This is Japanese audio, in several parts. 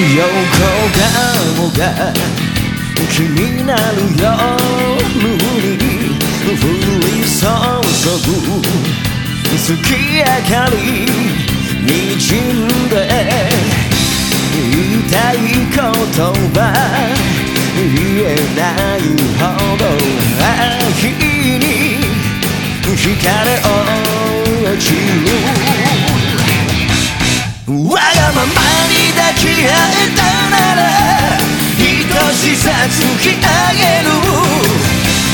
横顔が気になる夜に降り注ぐ月明かりにじんでえたなら愛しさ突き上げる。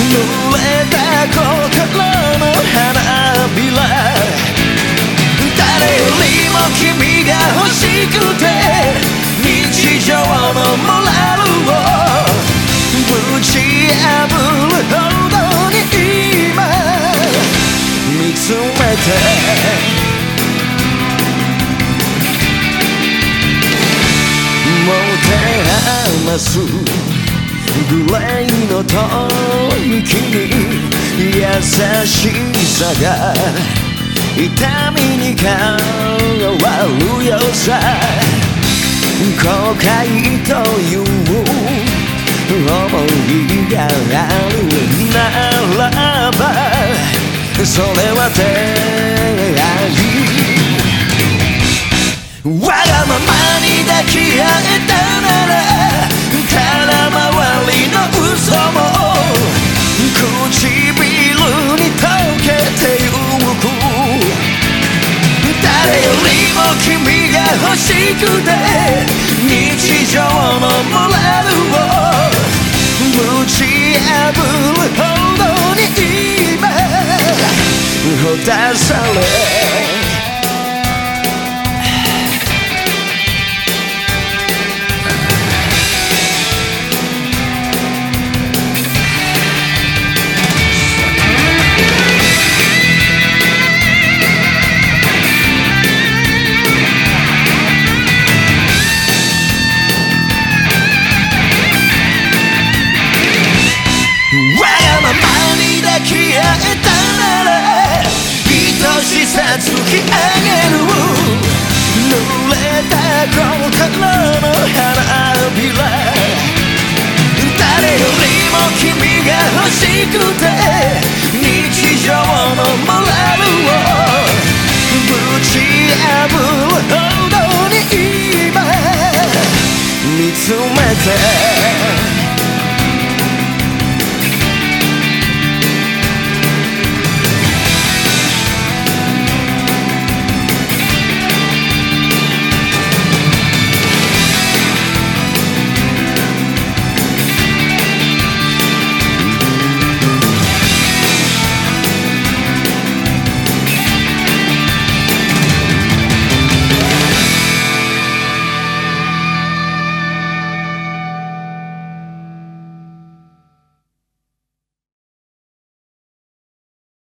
濡れた心の花びら。誰よりも君が欲しくて日常のモラルを。ぶち破るほどに今見つめて。て余す。グレーの吐息に優しさが痛みに変わるよさ。後悔という思いがあるならばそれは出わがままに抱き合えたなら空回りの嘘も唇に溶けてゆく。誰よりも君が欲しくて日常のモラルをぶち破るほどに今ほだされき上げる。濡れた心の花びら。誰よりも君が欲しくて。